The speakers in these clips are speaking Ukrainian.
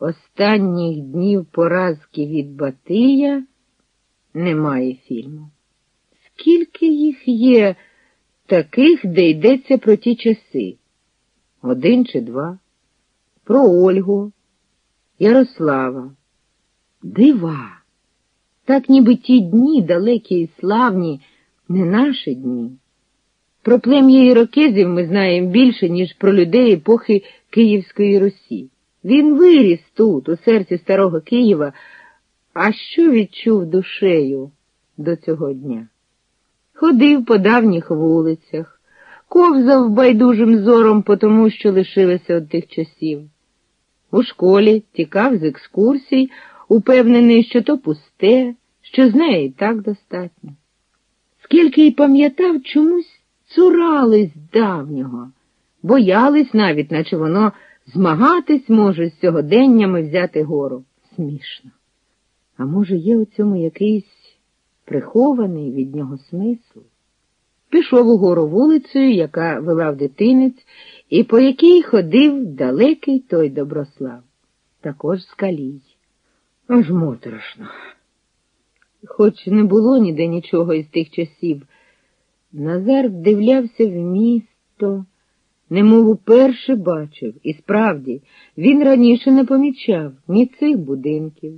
останніх днів поразки від Батия немає фільму. Скільки їх є таких, де йдеться про ті часи? Один чи два? Про Ольгу, Ярослава. Дива. Так ніби ті дні далекі і славні, не наші дні. Про плем'я ірокезів ми знаємо більше, ніж про людей епохи Київської Русі. Він виріс тут, у серці старого Києва, а що відчув душею до цього дня? Ходив по давніх вулицях, ковзав байдужим зором по тому, що лишилося від тих часів. У школі тікав з екскурсій, упевнений, що то пусте, що з неї так достатньо. Скільки й пам'ятав, чомусь цурались давнього, боялись навіть, наче воно змагатись може з сьогоденнями взяти гору. Смішно. А може, є у цьому якийсь прихований від нього смисл? Пішов угору вулицею, яка вела в дитинець, і по якій ходив далекий той Доброслав, також скалій. Аж моторошно. Хоч не було ніде нічого із тих часів, Назар вдивлявся в місто, немов уперше бачив, і справді він раніше не помічав ні цих будинків,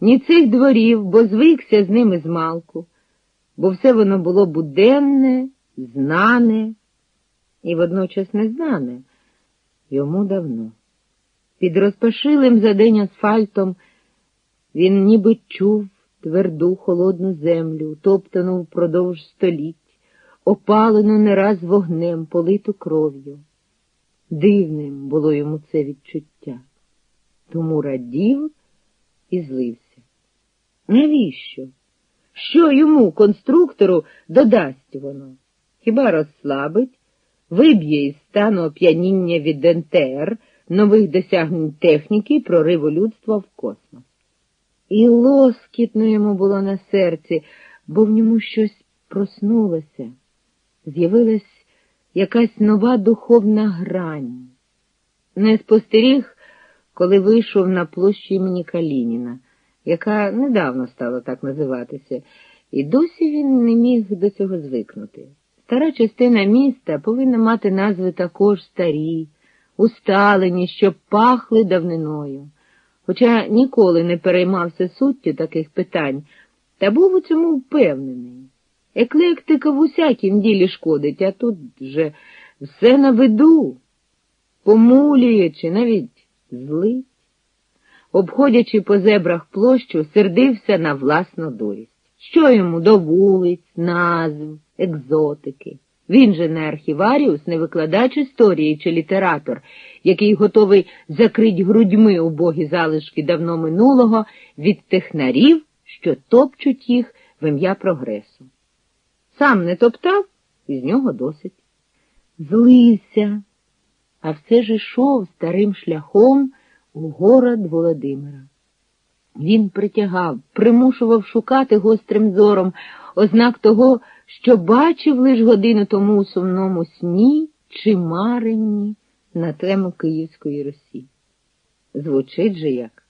ні цих дворів, бо звикся з ними змалку, бо все воно було буденне, знане і водночас незнане йому давно. Під розпашилим за день асфальтом він ніби чув тверду холодну землю, топтану впродовж століть, опалену не раз вогнем, политу кров'ю. Дивним було йому це відчуття. Тому радів і злився. Навіщо? Що йому, конструктору, додасть воно? Хіба розслабить, виб'є із стану оп'яніння від НТР, нових досягнень техніки прориву людства в космос? І лоскітно йому було на серці, бо в ньому щось проснулося, з'явилась якась нова духовна грань. Не спостеріг, коли вийшов на площу імені Калініна, яка недавно стала так називатися, і досі він не міг до цього звикнути. Стара частина міста повинна мати назви також старі, усталені, щоб пахли давниною хоча ніколи не переймався суттю таких питань, та був у цьому впевнений. Еклектика в усякім ділі шкодить, а тут же все на виду, помулює чи навіть злить. Обходячи по зебрах площу, сердився на власну дурість. Що йому до вулиць, назв, екзотики? Він же не архіваріус, не викладач історії чи літератор, який готовий закрить грудьми убогі залишки давно минулого від технарів, що топчуть їх в ім'я прогресу. Сам не топтав, і з нього досить. Злився, а все ж ішов старим шляхом у город Володимира. Він притягав, примушував шукати гострим зором ознак того, що бачив лиш годину тому у сумному сні чи маренні на тему Київської Росії. Звучить же як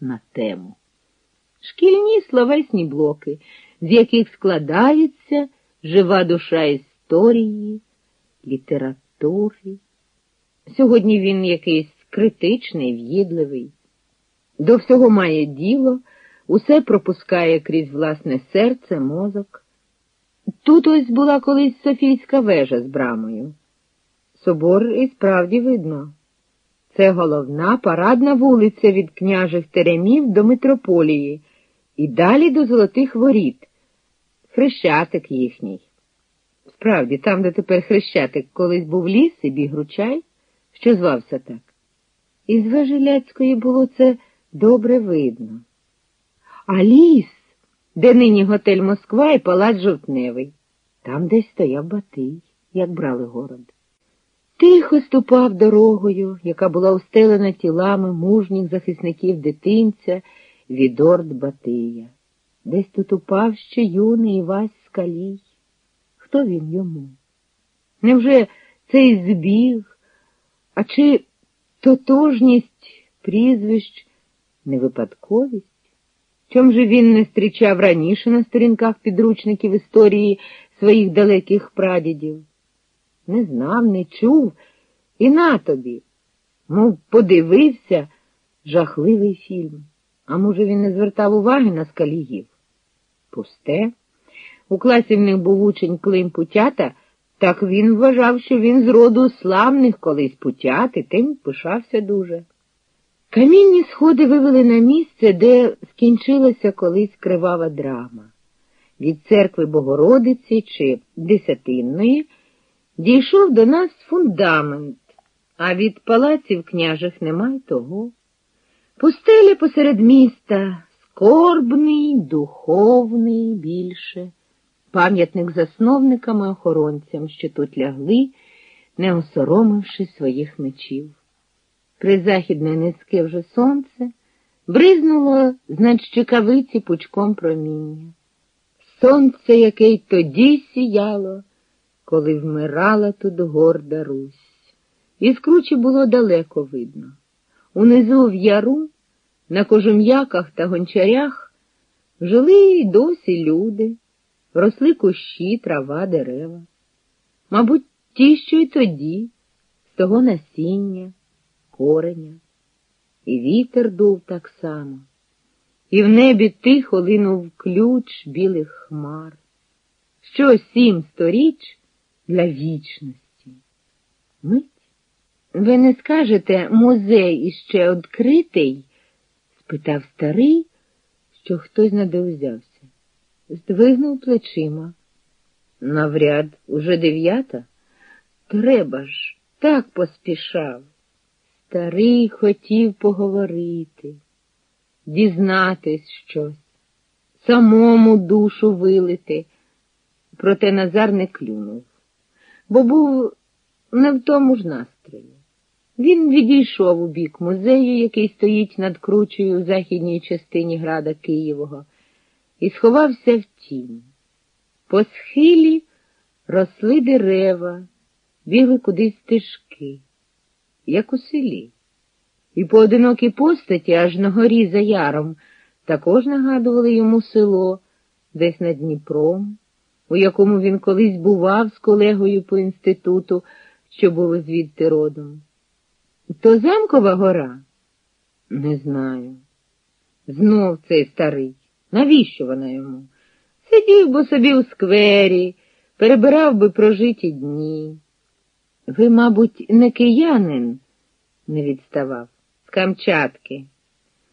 на тему. Шкільні словесні блоки, з яких складається жива душа історії, літератури. Сьогодні він якийсь критичний, в'їдливий. До всього має діло, усе пропускає крізь власне серце, мозок. Тут ось була колись Софійська вежа з брамою. Собор і справді видно. Це головна парадна вулиця від княжих теремів до митрополії і далі до Золотих воріт, хрещатик їхній. Справді, там, де тепер хрещатик, колись був ліс і біг ручай, що звався так. Із Вежеляцької було це добре видно. А ліс, де нині готель Москва і палац жовтневий, там десь стояв Батий, як брали город. Тихо ступав дорогою, яка була устелена тілами мужніх захисників дитинця від орд Батия. Десь тут упав ще юний Івась Скалій. Хто він йому? Невже цей збіг, а чи тотожність прізвищ не випадковість? Чом же він не зустрічав раніше на сторінках підручників історії своїх далеких прадідів? Не знав, не чув, і на тобі. Мов подивився жахливий фільм. А може, він не звертав уваги на скаліїв? Пусте. У класі в них був учень Клим Путята, так він вважав, що він з роду славних колись путяти, тим пишався дуже. Камінні сходи вивели на місце, де скінчилася колись кривава драма. Від церкви Богородиці чи Десятинної дійшов до нас фундамент, а від палаців княжих немає того. Пустеля посеред міста, скорбний, духовний більше, пам'ятник засновникам і охоронцям, що тут лягли, не осоромивши своїх мечів. Призахідне низьке вже сонце бризнуло з над щекавиці пучком проміння. Сонце, яке й тоді сіяло, коли вмирала тут горда Русь. Із кручі було далеко видно. Унизу в яру, на кожум'яках та гончарях жили й досі люди, росли кущі, трава, дерева. Мабуть, ті, що й тоді, з того насіння кореня, і вітер дув так само, і в небі тихо линув ключ білих хмар. Що сім сторіч для вічності? Мить? Ви не скажете, музей іще відкритий? Спитав старий, що хтось надовзявся. Здвигнув плечима. Навряд, уже дев'ята? Треба ж, так поспішав. Старий хотів поговорити, дізнатись щось, самому душу вилити, проте Назар не клюнув, бо був не в тому ж настрої. Він відійшов у бік музею, який стоїть над кручею у західній частині града Києвого, і сховався в тінь. По схилі росли дерева, бігли кудись стежки як у селі. І поодинокі постаті аж на горі за яром також нагадували йому село десь над Дніпром, у якому він колись бував з колегою по інституту, що було звідти родом. То замкова гора? Не знаю. Знов цей старий. Навіщо вона йому? Сидів би собі у сквері, перебирав би прожиті дні. Ви, мабуть, не киянин, не відставав, з Камчатки.